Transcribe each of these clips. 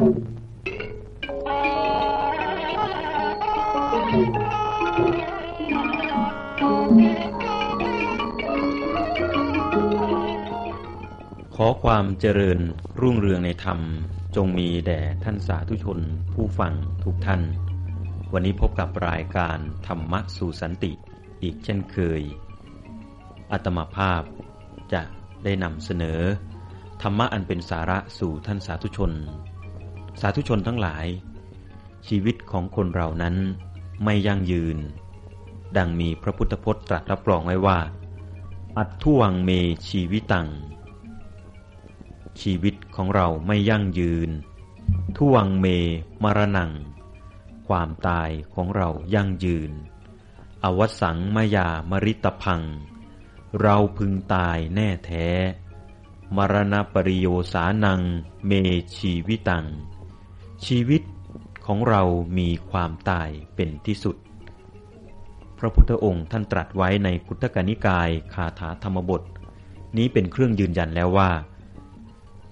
ขอความเจริญรุ่งเรืองในธรรม จงมีแด่ท่านสาธุชนผู้ฟังทุกท่าน วันนี้พบกับรายการธรรมะสู่สันติอีกเช่นเคย อัตมาภาพจะได้นำเสนอ ธรรมะอันเป็นสาระสู่ท่านสาธุชน สาธุชนทั้งหลาย ชีวิตของคนเรานั้นไม่ยั่งยืน ดังมีพระพุทธพจน์ตรัสรับรองไว้ว่า อัตทุวังเมชีวิตัง ชีวิตของเราไม่ยั่งยืน ทุวังเมมรณัง ความตายของเรายั่งยืน อวสังมยามริตพัง เราพึงตายแน่แท้ มรณปริโยสานังเมชีวิตัง ชีวิตของเรามีความตายเป็นที่สุด พระพุทธองค์ท่านตรัสไว้ในพุทธกนิกายคาถาธรรมบท นี้เป็นเครื่องยืนยันแล้วว่า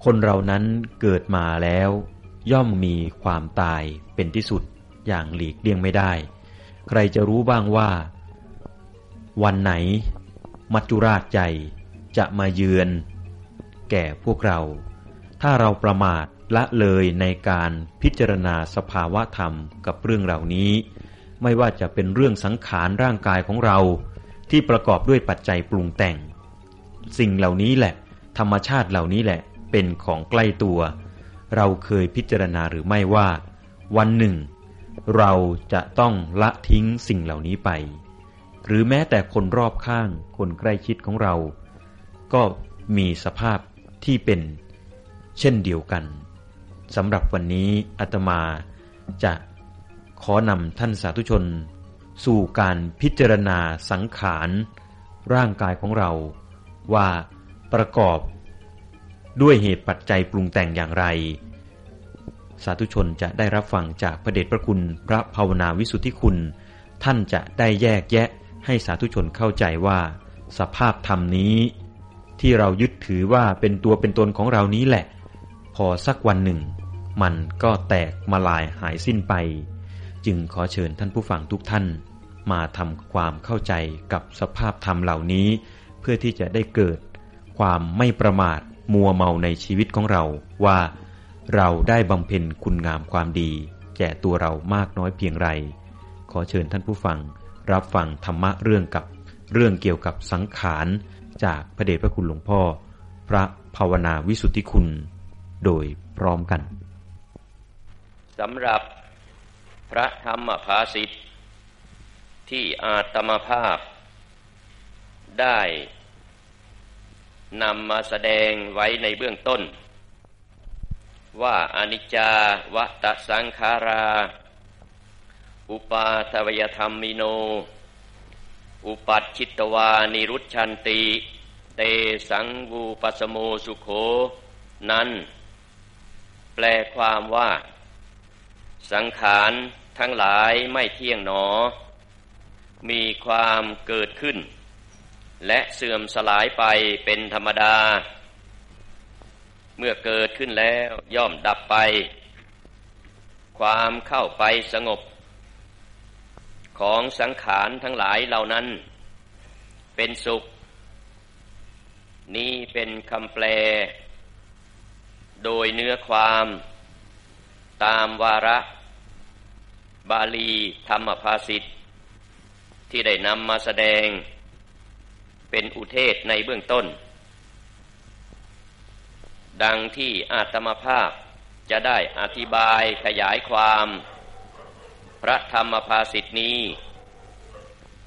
คนเรานั้นเกิดมาแล้ว ย่อมมีความตายเป็นที่สุดอย่างหลีกเลี่ยงไม่ได้ ใครจะรู้บ้างว่า วันไหน มัจจุราชใจจะมาเยือน แก่พวกเรา ถ้าเราประมาท ละเลยในการพิจารณาสภาวะธรรมกับเรื่องเหล่านี้ ไม่ว่าจะเป็นเรื่องสังขารร่างกายของเรา ที่ประกอบด้วยปัจจัยปรุงแต่ง สิ่งเหล่านี้แหละ ธรรมชาติเหล่านี้แหละเป็นของใกล้ตัว เราเคยพิจารณาหรือไม่ว่า วันหนึ่ง เราจะต้องละทิ้งสิ่งเหล่านี้ไป หรือแม้แต่คนรอบข้างคนใกล้ชิดของเรา ก็มีสภาพที่เป็น เช่นเดียวกัน สำหรับวันนี้อาตมาจะขอนำท่านสาธุชน สู่การพิจารณาสังขาร ร่างกายของเราว่าประกอบ ด้วยเหตุปัจจัยปรุงแต่งอย่างไร สาธุชนจะได้รับฟังจากพระเดชพระคุณพระภาวนาวิสุทธิคุณ ท่านจะได้แยกแยะให้สาธุชนเข้าใจว่า สภาพธรรมนี้ ที่เรายึดถือว่าเป็นตัวเป็นตนของเรานี้แหละ พอสักวันหนึ่ง มันก็แตกมาลายหายสิ้นไป จึงขอเชิญท่านผู้ฟังทุกท่าน มาทำความเข้าใจกับสภาพธรรมเหล่านี้ เพื่อที่จะได้เกิด ความไม่ประมาทมัวเมาในชีวิตของเราว่า เราได้บำเพ็ญคุณงามความดี แก่ตัวเรามากน้อยเพียงไร ขอเชิญท่านผู้ฟัง รับฟังธรรมะเรื่องกับเรื่องเกี่ยวกับสังขารจากพระเดชพระคุณหลวงพ่อ พระภาวนาวิสุทธิคุณ โดยพร้อมกัน สำหรับพระธรรมภาสิทธิ์ที่อาตมาภาพ ได้นำมาแสดงไว้ในเบื้องต้น ว่าอนิจจาวัตสังขารา อุปาทวยธรรมมิโน อุปัชชิตวานิรุชันติ เตสังวูปสโมสุโขนั้น แปลความว่า สังขารทั้งหลายไม่เที่ยงหนอ มีความเกิดขึ้น และเสื่อมสลายไปเป็นธรรมดา เมื่อเกิดขึ้นแล้วย่อมดับไป ความเข้าไปสงบ ของสังขารทั้งหลายเหล่านั้น เป็นสุข นี่เป็นคำแปล โดยเนื้อความ ตามวาระ บาลีธรรมภาสิทธิ์ที่ได้นำมาแสดงเป็นอุเทศในเบื้องต้น ดังที่อาตมาภาพจะได้อธิบายขยายความ พระธรรมภาสิทธินี้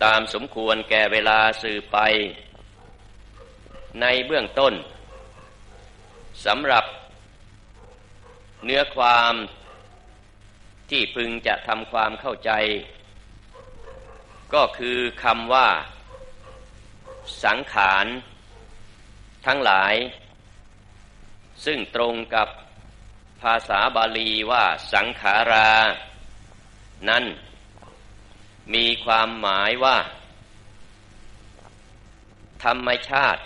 ตามสมควรแก่เวลาสื่อไป ในเบื้องต้นสำหรับเนื้อความ ที่พึงจะทำความเข้าใจ ก็คือคำว่า สังขารทั้งหลาย ซึ่งตรงกับภาษาบาลีว่าสังขารา นั้นมีความหมายว่า ธรรมชาติ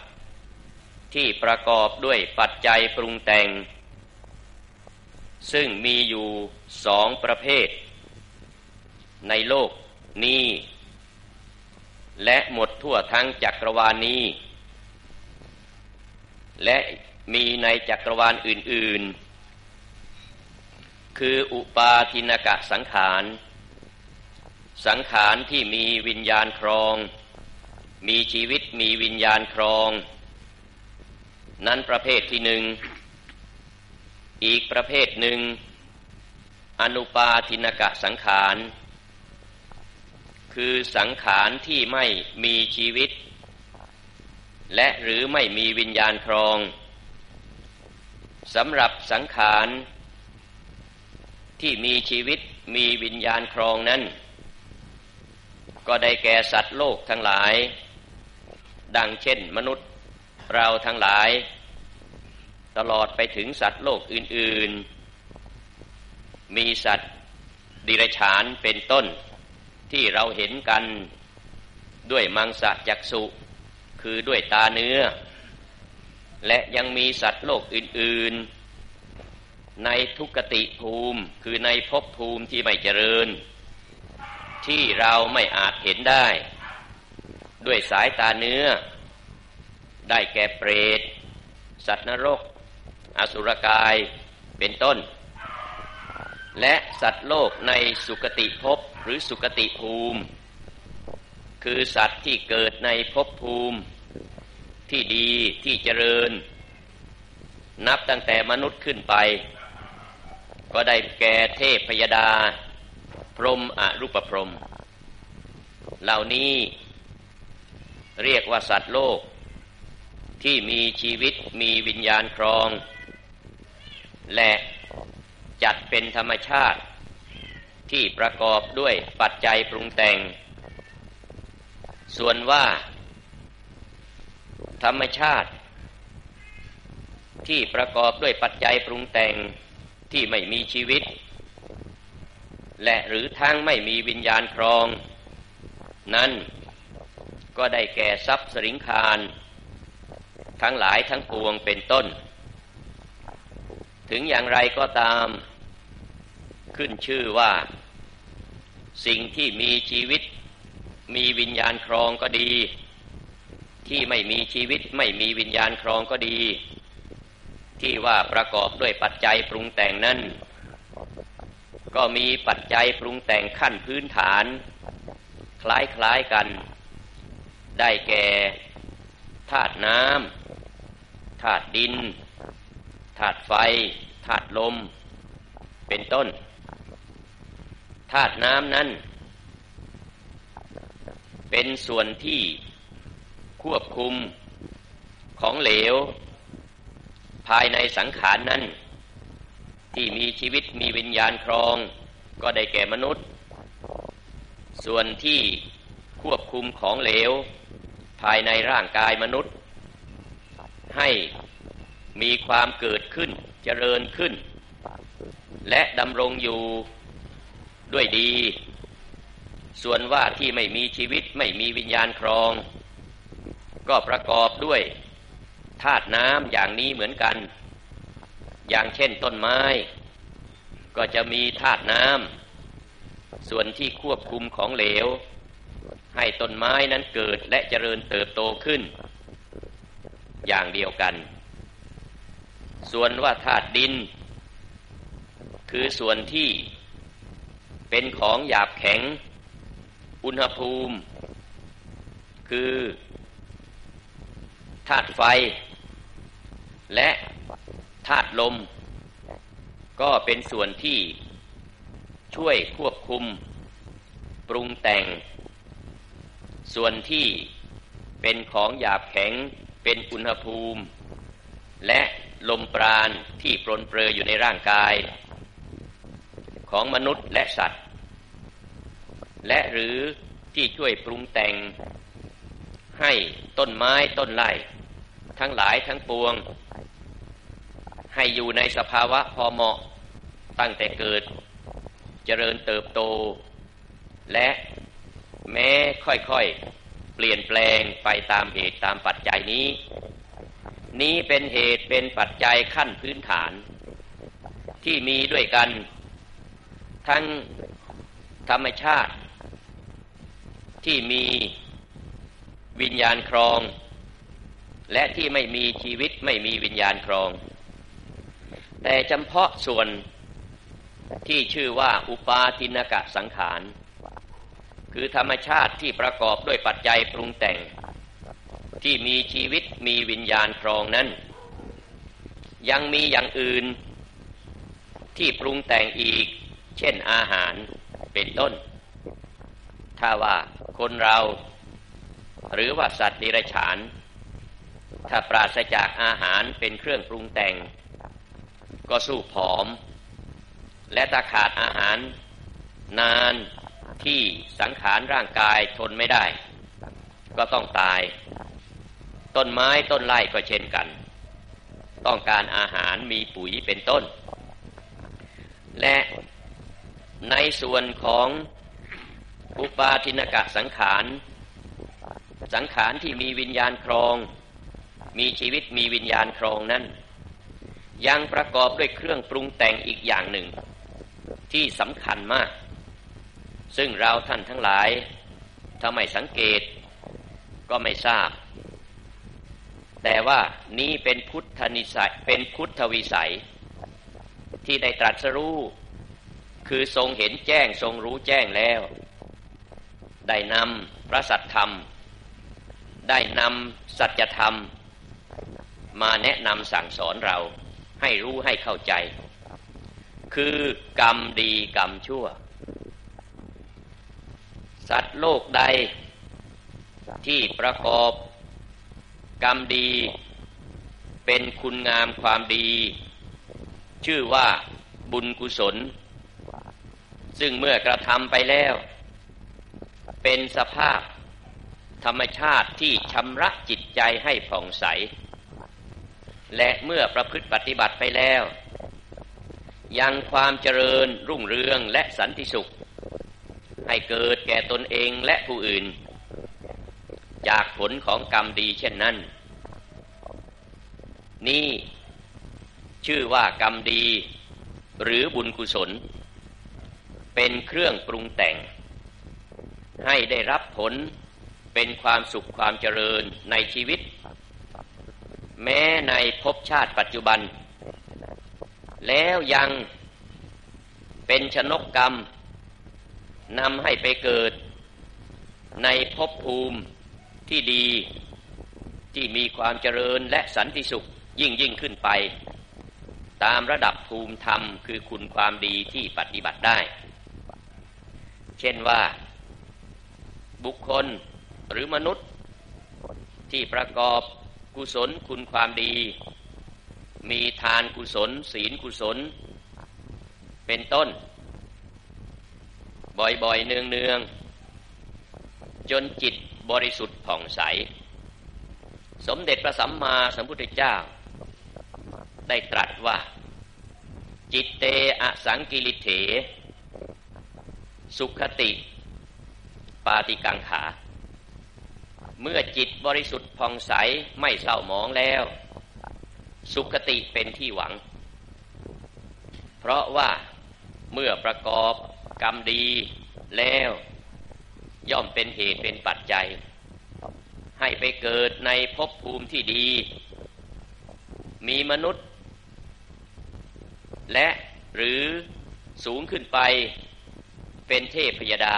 ที่ประกอบด้วยปัจจัยปรุงแต่ง ซึ่งมีอยู่สองประเภท ในโลกนี้ และหมดทั่วทั้งจักรวาลนี้ และมีในจักรวาลอื่น ๆ คืออุปาทินกะสังขาร สังขารที่มีวิญญาณครอง มีชีวิตมีวิญญาณครอง นั้นประเภทที่หนึ่ง อีกประเภทหนึ่ง อนุปาทินกะสังขาร คือสังขารที่ไม่มีชีวิต และหรือไม่มีวิญญาณครองสำหรับสังขารที่มีชีวิตมีวิญญาณครองนั้น ก็ได้แก่สัตว์โลกทั้งหลาย ดังเช่นมนุษย์เราทั้งหลาย ตลอดไปถึงสัตว์โลกอื่น ๆ มีสัตว์ดิรฉานเป็นต้นที่เราเห็นกันด้วยมังสะจักสุคือด้วยตาเนื้อ และยังมีสัตว์โลกอื่น ๆ ในทุกติภูมิคือในภพภูมิที่ไม่เจริญ ที่เราไม่อาจเห็นได้ ด้วยสายตาเนื้อ ได้แก่เปรต สัตว์นรก อสุรกายเป็นต้น และสัตว์โลกในสุคติภพหรือสุคติภูมิ คือสัตว์ที่เกิดในภพภูมิที่ดีที่เจริญ นับตั้งแต่มนุษย์ขึ้นไป ก็ได้แก่เทพพยดา พรหมอรูปพรม เหล่านี้เรียกว่าสัตว์โลกที่มีชีวิตมีวิญญาณครอง และจัดเป็นธรรมชาติที่ประกอบด้วยปัจจัยปรุงแต่ง ส่วนว่า ธรรมชาติ ที่ประกอบด้วยปัจจัยปรุงแต่งที่ไม่มีชีวิต และหรือทั้งไม่มีวิญญาณครอง นั้นก็ได้แก่ทรัพย์สริงคาร ทั้งหลายทั้งปวงเป็นต้น ถึงอย่างไรก็ตามขึ้นชื่อว่า สิ่งที่มีชีวิต มีวิญญาณครองก็ดี ที่ไม่มีชีวิตไม่มีวิญญาณครองก็ดี ที่ว่าประกอบด้วยปัจจัยปรุงแต่งนั้น ก็มีปัจจัยปรุงแต่งขั้นพื้นฐาน คล้ายๆกัน ได้แก่ธาตุน้ำธาตุดิน ธาตุไฟธาตุลม เป็นต้นธาตุน้ำนั้น เป็นส่วนที่ควบคุมของเหลว ภายในสังขารนนั้น ที่มีชีวิตมีวิญญาณครอง ก็ได้แก่มนุษย์ ส่วนที่ควบคุมของเหลว ภายในร่างกายมนุษย์ ให้ มีความเกิดขึ้นเจริญขึ้น และดำรงอยู่ด้วยดี ส่วนว่าที่ไม่มีชีวิตไม่มีวิญญาณครอง ก็ประกอบด้วยธาตุน้ำอย่างนี้เหมือนกัน อย่างเช่นต้นไม้ ก็จะมีธาตุน้ำส่วนที่ควบคุมของเหลว ให้ต้นไม้นั้นเกิดและเจริญเติบโตขึ้น อย่างเดียวกัน ส่วนว่าธาตุดิน คือส่วนที่เป็นของหยาบแข็ง อุณหภูมิ คือธาตุไฟ และธาตุลม ก็เป็นส่วนที่ช่วยควบคุม ปรุงแต่ง ส่วนที่เป็นของหยาบแข็งเป็นอุณหภูมิ และ ลมปราณที่ปรนเปรออยู่ในร่างกาย ของมนุษย์และสัตว์ และหรือที่ช่วยปรุงแต่ง ให้ต้นไม้ต้นไม้ทั้งหลายทั้งปวง ให้อยู่ในสภาวะพอเหมาะตั้งแต่เกิด เจริญเติบโต และแม้ค่อยๆ เปลี่ยนแปลงไปตามเหตุตามปัจจัยนี้ นี้เป็นเหตุเป็นปัจจัยขั้นพื้นฐาน ที่มีด้วยกัน ทั้งธรรมชาติ ที่มีวิญญาณครอง และที่ไม่มีชีวิตไม่มีวิญญาณครอง แต่จำเพาะส่วนที่ชื่อว่าอุปาทินกะสังขาร คือธรรมชาติที่ประกอบด้วยปัจจัยปรุงแต่ง ที่มีชีวิตมีวิญญาณครองนั้น ยังมีอย่างอื่น ที่ปรุงแต่งอีก เช่นอาหารเป็นต้น ถ้าว่าคนเรา หรือว่าสัตว์ดิรัจฉาน ถ้าปราศจากอาหารเป็นเครื่องปรุงแต่ง ก็สู้ผอม และถ้าขาดอาหาร นานที่สังขารร่างกายทนไม่ได้ ก็ต้องตาย ต้นไม้ต้นไร่ก็เช่นกัน ต้องการอาหารมีปุ๋ยเป็นต้น และในส่วนของอุปาทินกะสังขาร สังขารที่มีวิญญาณครอง มีชีวิตมีวิญญาณครองนั้น ยังประกอบด้วยเครื่องปรุงแต่งอีกอย่างหนึ่ง ที่สำคัญมาก ซึ่งเราท่านทั้งหลายถ้าไม่สังเกตก็ไม่ทราบ แต่ว่านี้เป็นพุทธนิสัยเป็นพุทธวิสัย ที่ได้ตรัสรู้ คือทรงเห็นแจ้งทรงรู้แจ้งแล้ว ได้นำพระสัทธรรม ได้นำสัจธรรม มาแนะนำสั่งสอนเราให้รู้ให้เข้าใจ คือกรรมดีกรรมชั่ว สัตว์โลกใดที่ประกอบ กรรมดี เป็นคุณงามความดี ชื่อว่าบุญกุศล ซึ่งเมื่อกระทำไปแล้ว เป็นสภาพธรรมชาติที่ชำระจิตใจให้ผ่องใส และเมื่อประพฤติปฏิบัติไปแล้ว ยังความเจริญรุ่งเรืองและสันติสุข ให้เกิดแก่ตนเองและผู้อื่น จากผลของกรรมดีเช่นนั้น นี่ชื่อว่ากรรมดี หรือบุญกุศล เป็นเครื่องปรุงแต่ง ให้ได้รับผลเป็นความสุขความเจริญในชีวิต แม้ในภพชาติปัจจุบัน แล้วยังเป็นชนกกรรมนำให้ไปเกิดในภพภูมิ ที่ดีที่มีความเจริญและสันติสุขยิ่งยิ่งขึ้นไป ตามระดับภูมิธรรมคือคุณความดีที่ปฏิบัติได้ เช่นว่า บุคคลหรือมนุษย์ที่ประกอบกุศลคุณความดี มีทานกุศล ศีลกุศล เป็นต้น บ่อยๆเนืองๆจนจิตบริสุทธิ์ ผ่องใส สมเด็จพระสัมมาสัมพุทธเจ้า ได้ตรัสว่า จิตเตอสังกิริเถ สุขติ ปาติกังขา เมื่อจิตบริสุทธิ์ผ่องใสไม่เศร้าหมองแล้ว สุขติเป็นที่หวัง เพราะว่าเมื่อประกอบกรรมดีแล้วย่อมเป็นเหตุเป็นปัจจัย ให้ไปเกิดในภพภูมิที่ดี มีมนุษย์ และหรือสูงขึ้นไปเป็นเทพพยดา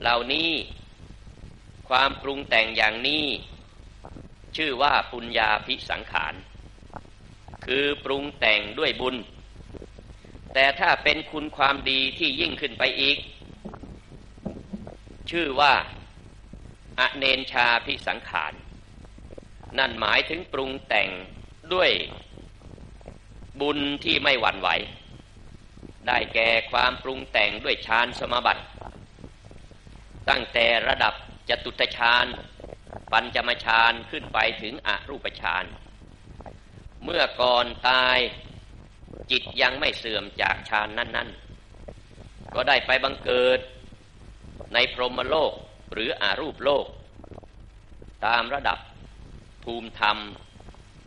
เหล่านี้ความปรุงแต่งอย่างนี้ ชื่อว่าปุญญาพิสังขาร คือปรุงแต่งด้วยบุญ แต่ถ้าเป็นคุณความดีที่ยิ่งขึ้นไปอีก ชื่อว่า อเนนชาพิสังขาร นั่นหมายถึงปรุงแต่งด้วยบุญที่ไม่หวั่นไหว ได้แก่ความปรุงแต่งด้วยฌานสมบัติ ตั้งแต่ระดับจตุตฌานปัญจมฌานขึ้นไปถึงอรูปฌานเมื่อก่อนตายจิตยังไม่เสื่อมจากฌานนั้น ๆ ก็ได้ไปบังเกิดในพรหมโลก หรืออารูปโลก ตามระดับภูมิธรรม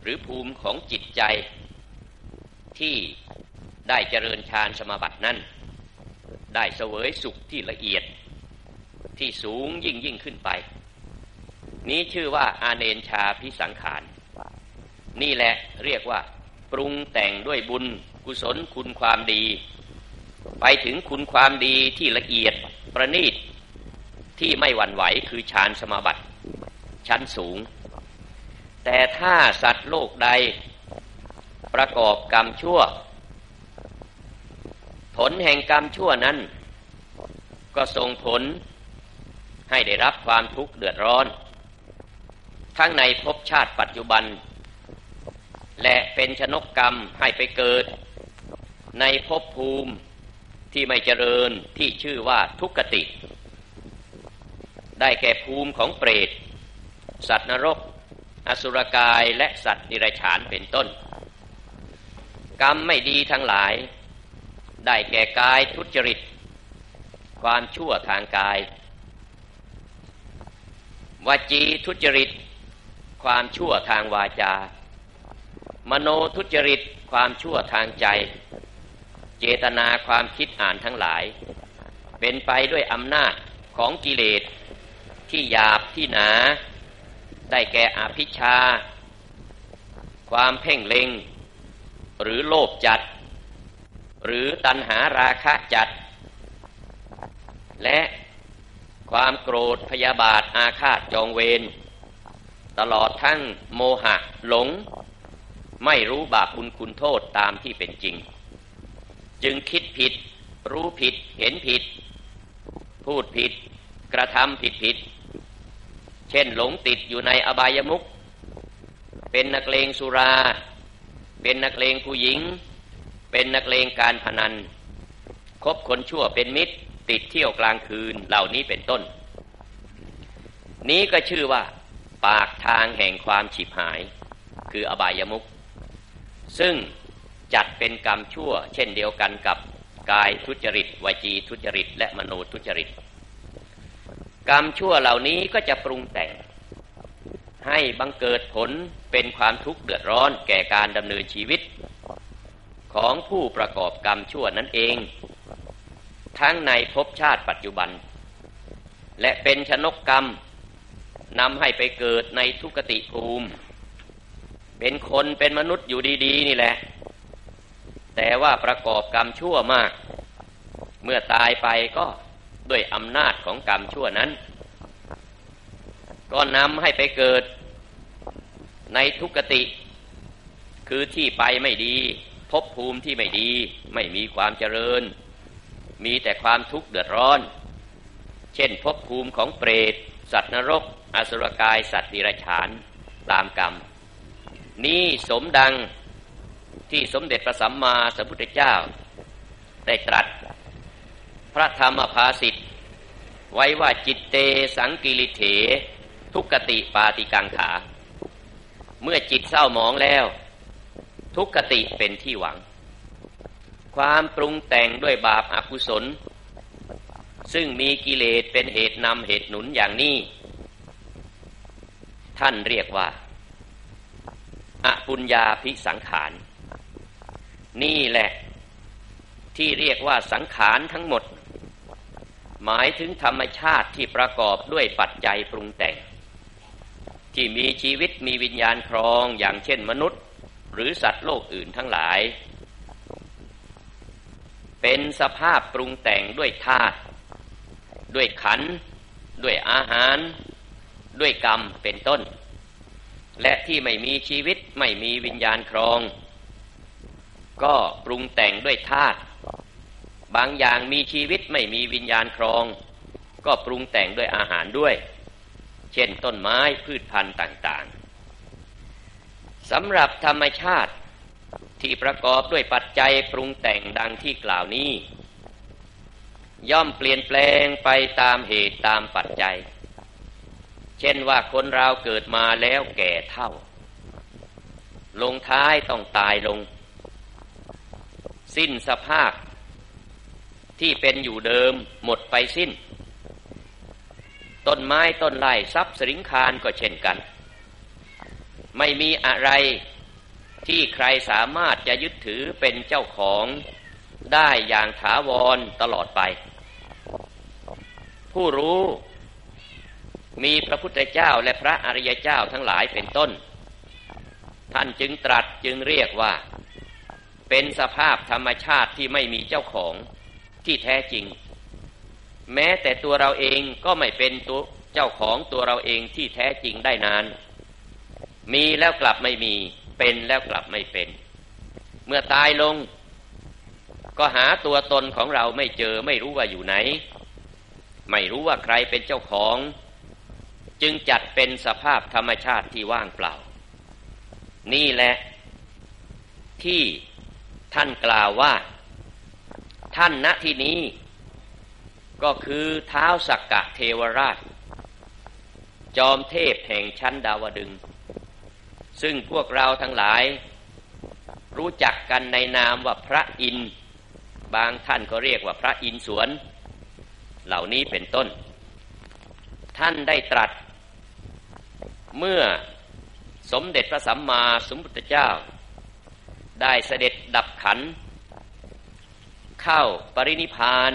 หรือภูมิของจิตใจ ที่ได้เจริญฌานสมาบัตินั้น ได้เสวยสุขที่ละเอียดที่สูงยิ่งยิ่งขึ้นไป นี้ชื่อว่าอาเนนชาพิสังขาร นี่แหละเรียกว่า ปรุงแต่งด้วยบุญกุศลคุณความดี ไปถึงคุณความดีที่ละเอียดประณีต ที่ไม่หวั่นไหวคือฌานสมาบัติ ชั้นสูง แต่ถ้าสัตว์โลกใด ประกอบกรรมชั่ว ผลแห่งกรรมชั่วนั้น ก็ส่งผลให้ได้รับความทุกข์เดือดร้อน ทั้งในภพชาติปัจจุบัน และเป็นชนกกรรมให้ไปเกิด ในภพภูมิที่ไม่เจริญที่ชื่อว่าทุกขติ ได้แก่ภูมิของเปรต สัตว์นรก อสุรกายและสัตว์นิรฉานเป็นต้น กรรมไม่ดีทั้งหลาย ได้แก่กายทุจริต ความชั่วทางกายวาจีทุจริต ความชั่วทางวาจา มโนทุจริต ความชั่วทางใจ เจตนาความคิดอ่านทั้งหลาย เป็นไปด้วยอำนาจของกิเลส ที่หยาบที่หนา ได้แก่อภิชา ความเพ่งเล็ง หรือโลภจัด หรือตัณหาราคะจัด และความโกรธพยาบาทอาฆาตจองเวรตลอดทั้งโมหะหลง ไม่รู้บาปบุญคุณโทษตามที่เป็นจริง จึงคิดผิด รู้ผิดเห็นผิด พูดผิด กระทำผิดผิด เช่นหลงติดอยู่ในอบายมุขเป็นนักเลงสุรา เป็นนักเลงผู้หญิง เป็นนักเลงการพนัน คบคนชั่วเป็นมิตร ติดเที่ยวกลางคืนเหล่านี้เป็นต้น นี้ก็ชื่อว่า ปากทางแห่งความฉิบหาย คืออบายมุขซึ่งจัดเป็นกรรมชั่ว เช่นเดียวกันกับกายทุจริตวจีทุจริต และมโนทุจริต กรรมชั่วเหล่านี้ก็จะปรุงแต่ง ให้บังเกิดผลเป็นความทุกข์เดือดร้อนแก่การดำเนินชีวิต ของผู้ประกอบกรรมชั่วนั่นเอง ทั้งในภพชาติปัจจุบัน และเป็นชนกกรรมนำให้ไปเกิดในทุกติภูมิ เป็นคนเป็นมนุษย์อยู่ดี ๆ นี่แหละ แต่ว่าประกอบกรรมชั่วมาก เมื่อตายไปก็ ด้วยอำนาจของกรรมชั่วนั้น ก็นำให้ไปเกิดในทุกติ คือที่ไปไม่ดี พบภูมิที่ไม่ดี ไม่มีความเจริญ มีแต่ความทุกข์เดือดร้อน เช่นภพภูมิของเปรต สัตว์นรก อสุรกาย สัตว์ดิรัจฉานตามกรรม นี้สมดังที่สมเด็จพระสัมมาสัมพุทธเจ้า ได้ตรัส พระธรรมภาสิทธ์ไว้ว่าจิตเตสังกิริเถ ทุกติปาติกังขา เมื่อจิตเศร้าหมองแล้ว ทุกติเป็นที่หวัง ความปรุงแต่งด้วยบาปอากุศล ซึ่งมีกิเลสเป็นเหตุนำเหตุหนุนอย่างนี้ ท่านเรียกว่าอปุญญาพิสังขาร นี่แหละที่เรียกว่าสังขารทั้งหมด หมายถึงธรรมชาติที่ประกอบด้วยปัจจัยปรุงแต่ง ที่มีชีวิตมีวิญญาณครองอย่างเช่นมนุษย์ หรือสัตว์โลกอื่นทั้งหลาย เป็นสภาพปรุงแต่งด้วยธาตุด้วยขัน ด้วยอาหาร ด้วยกรรมเป็นต้น และที่ไม่มีชีวิตไม่มีวิญญาณครอง ก็ปรุงแต่งด้วยธาตุ บางอย่างมีชีวิตไม่มีวิญญาณครอง ก็ปรุงแต่งด้วยอาหารด้วย เช่นต้นไม้พืชพันธุ์ต่างๆสำหรับธรรมชาติที่ประกอบด้วยปัจจัยปรุงแต่งดังที่กล่าวนี้ ย่อมเปลี่ยนแปลงไปตามเหตุตามปัจจัย เช่นว่าคนเราเกิดมาแล้วแก่เท่า ลงท้ายต้องตายลง สิ้นสภาพ ที่เป็นอยู่เดิมหมดไปสิ้น ต้นไม้ต้นไร่ทรัพย์สินคารก็เช่นกัน ไม่มีอะไรที่ใครสามารถจะยึดถือเป็นเจ้าของได้อย่างถาวรตลอดไป ผู้รู้มีพระพุทธเจ้าและพระอริยเจ้าทั้งหลายเป็นต้น ท่านจึงตรัสจึงเรียกว่า เป็นสภาพธรรมชาติที่ไม่มีเจ้าของ ที่แท้จริง แม้แต่ตัวเราเองก็ไม่เป็นตัวเจ้าของตัวเราเองที่แท้จริงได้นาน มีแล้วกลับไม่มี เป็นแล้วกลับไม่เป็น เมื่อตายลง ก็หาตัวตนของเราไม่เจอไม่รู้ว่าอยู่ไหน ไม่รู้ว่าใครเป็นเจ้าของ จึงจัดเป็นสภาพธรรมชาติที่ว่างเปล่า นี่แหละที่ท่านกล่าวว่า ท่านณที่นี้ ก็คือเท้าสักกะเทวราช จอมเทพแห่งชั้นดาวดึง ซึ่งพวกเราทั้งหลาย รู้จักกันในนามว่าพระอินทร์บางท่านก็เรียกว่าพระอินสวน เหล่านี้เป็นต้น ท่านได้ตรัส เมื่อสมเด็จพระสัมมาสัมพุทธเจ้า ได้เสด็จดับขัน เข้าปรินิพาน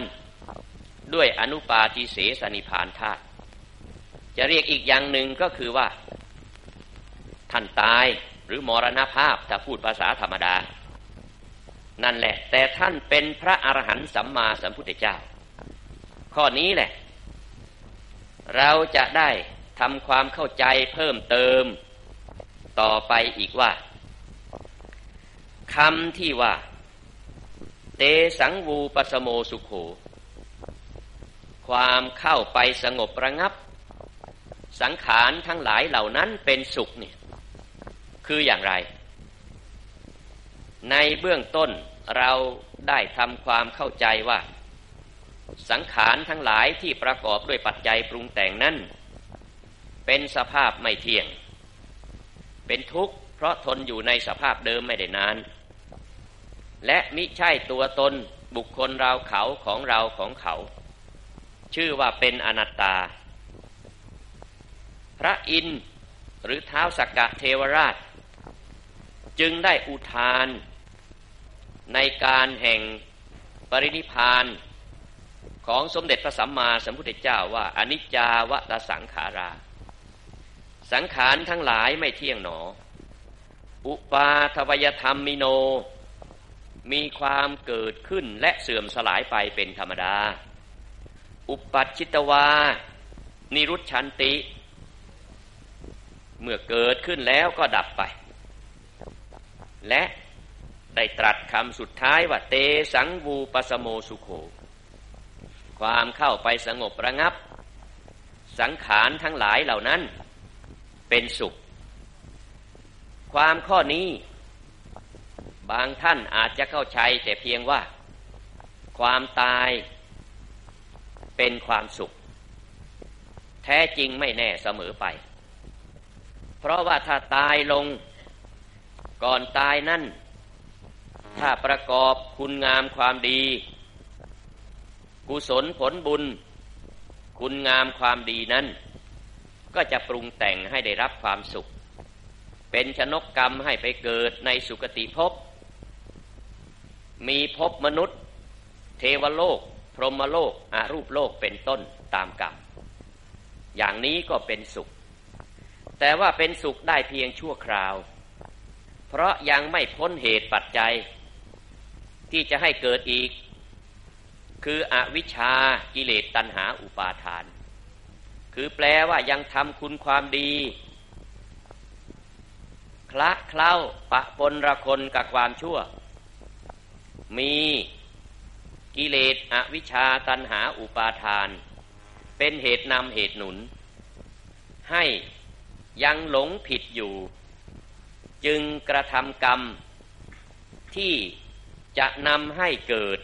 ด้วยอนุปาทิเสสนิพานธาตุจะเรียกอีกอย่างหนึ่งก็คือว่า ท่านตายหรือมรณภาพถ้าพูดภาษาธรรมดา นั่นแหละ แต่ท่านเป็นพระอรหันต์สัมมาสัมพุทธเจ้า ข้อนี้แหละ เราจะได้ทำความเข้าใจเพิ่มเติม ต่อไปอีกว่าคำที่ว่า สังวูปสโมสุขโข ความเข้าไปสงบระงับ สังขารทั้งหลายเหล่านั้นเป็นสุขเนี่ยคืออย่างไร ในเบื้องต้นเราได้ทำความเข้าใจว่า สังขารทั้งหลายที่ประกอบด้วยปัจจัยปรุงแต่งนั้น เป็นสภาพไม่เที่ยง เป็นทุกข์เพราะทนอยู่ในสภาพเดิมไม่ได้นาน และมิใช่ตัวตนบุคคลเราเขาของเราของเขา ชื่อว่าเป็นอนัตตา พระอินทร์หรือเท้าสักกะเทวราช จึงได้อุทาน ในการแห่งปรินิพานของสมเด็จพระสัมมาสัมพุทธเจ้าว่าอนิจจาวะตสังขารา สังขารทั้งหลายไม่เที่ยงหนอ อุปาทวยธรรมมิโน มีความเกิดขึ้นและเสื่อมสลายไปเป็นธรรมดา อุปัชิตวา นิรุชันติ เมื่อเกิดขึ้นแล้วก็ดับไป และได้ตรัสคำสุดท้ายว่า เตสังวูปสโมสุโข ความเข้าไปสงบระงับ สังขารทั้งหลายเหล่านั้น เป็นสุข ความข้อนี้ บางท่านอาจจะเข้าใจแต่เพียงว่า ความตายเป็นความสุข แท้จริงไม่แน่เสมอไป เพราะว่าถ้าตายลงก่อนตายนั่น ถ้าประกอบคุณงามความดี กุศลผลบุญ คุณงามความดีนั้น ก็จะปรุงแต่งให้ได้รับความสุข เป็นชนกกรรมให้ไปเกิดในสุคติภพ มีภพมนุษย์ เทวโลก พรหมโลกอารูปโลกเป็นต้นตามกรรม อย่างนี้ก็เป็นสุข แต่ว่าเป็นสุขได้เพียงชั่วคราว เพราะยังไม่พ้นเหตุปัจจัย ที่จะให้เกิดอีก คืออวิชชากิเลสตัณหาอุปาทาน คือแปลว่ายังทำคุณความดีคละเคล้าปะปนระคนกับความชั่ว มีกิเลสอวิชชาตัณหาอุปาทาน เป็นเหตุนำเหตุหนุน ให้ยังหลงผิดอยู่ จึงกระทำกรรม ที่จะนำให้เกิด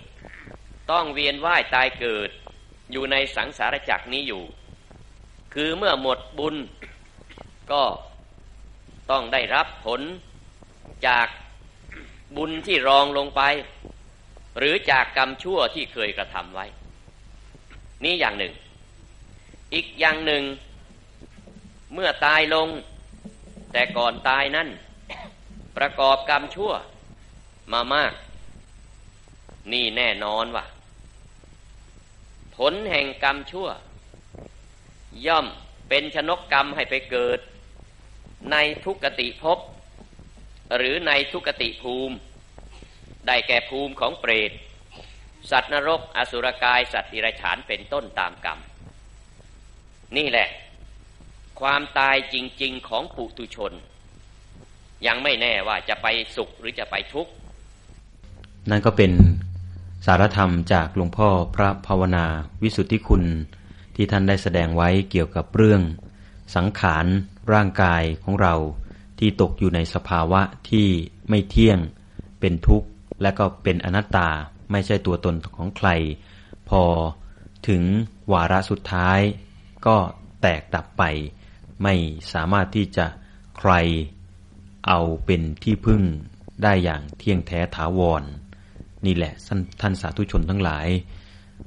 ต้องเวียนว่ายตายเกิด อยู่ในสังสารจักรนี้อยู่ คือเมื่อหมดบุญก็ต้องได้รับผลจาก บุญที่รองลงไป หรือจากกรรมชั่วที่เคยกระทำไว้ นี่อย่างหนึ่ง อีกอย่างหนึ่ง เมื่อตายลง แต่ก่อนตายนั่น ประกอบกรรมชั่วมามาก นี่แน่นอนว่ะผลแห่งกรรมชั่ว ย่อมเป็นชนกกรรมให้ไปเกิด ในทุกติภพ หรือในทุกติภูมิ ได้แก่ภูมิของเปรต สัตว์นรก อสุรกาย สัตว์ดิรัจฉานเป็นต้นตามกรรม นี่แหละ ความตายจริง ๆ ของปุตุชน ยังไม่แน่ว่าจะไปสุขหรือจะไปทุกข์ นั่นก็เป็นสารธรรมจากหลวงพ่อพระภาวนาวิสุทธิคุณที่ท่านได้แสดงไว้เกี่ยวกับเรื่อง สังขารร่างกายของเรา ที่ตกอยู่ในสภาวะที่ไม่เที่ยง เป็นทุกข์ และก็เป็นอนัตตาไม่ใช่ตัวตนของใคร พอถึงวาระสุดท้าย ก็แตกดับไป ไม่สามารถที่จะใครเอาเป็นที่พึ่งได้อย่างเที่ยงแท้ถาวร นี่แหละท่านสาธุชนทั้งหลาย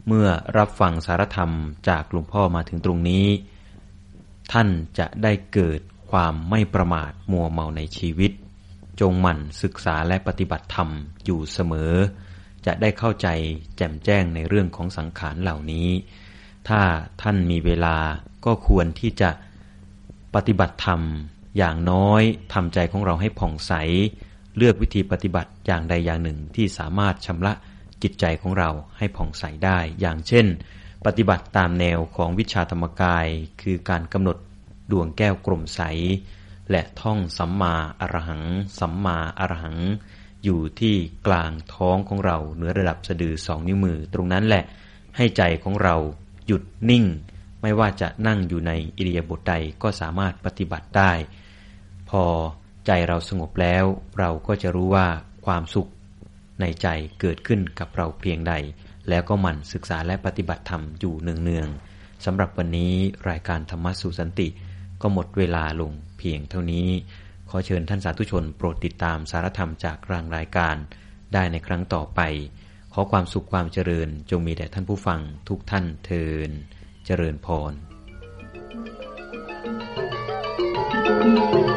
เมื่อรับฟังสารธรรมจากหลวงพ่อมาถึงตรงนี้ ท่านจะได้เกิด ความไม่ประมาทมัวเมาในชีวิต จงหมั่นศึกษาและปฏิบัติธรรมอยู่เสมอ จะได้เข้าใจแจ่มแจ้งในเรื่องของสังขารเหล่านี้ ถ้าท่านมีเวลาก็ควรที่จะปฏิบัติธรรม อย่างน้อยทำใจของเราให้ผ่องใส เลือกวิธีปฏิบัติอย่างใดอย่างหนึ่งที่สามารถชำระจิตใจของเราให้ผ่องใสได้ อย่างเช่น ปฏิบัติตามแนวของวิชาธรรมกาย คือการกำหนด ดวงแก้วกลมใส และท่องสัมมาอรหัง สัมมาอรหัง อยู่ที่กลางท้องของเราเหนือระดับสะดือสองนิ้วมือตรงนั้นแหละ ให้ใจของเราหยุดนิ่ง ไม่ว่าจะนั่งอยู่ในอิริยาบถใดก็สามารถปฏิบัติได้ พอใจเราสงบแล้ว เราก็จะรู้ว่าความสุขในใจเกิดขึ้นกับเราเพียงใด แล้วก็หมั่นศึกษาและปฏิบัติธรรมอยู่เนืองๆสำหรับวันนี้รายการธรรมะสู่สันติ ก็หมดเวลาลงเพียงเท่านี้ ขอเชิญท่านสาธุชนโปรดติดตามสารธรรมจากรางรายการ ได้ในครั้งต่อไป ขอความสุขความเจริญจงมีแด่ท่านผู้ฟังทุกท่านเทินเจริญพร Thank you.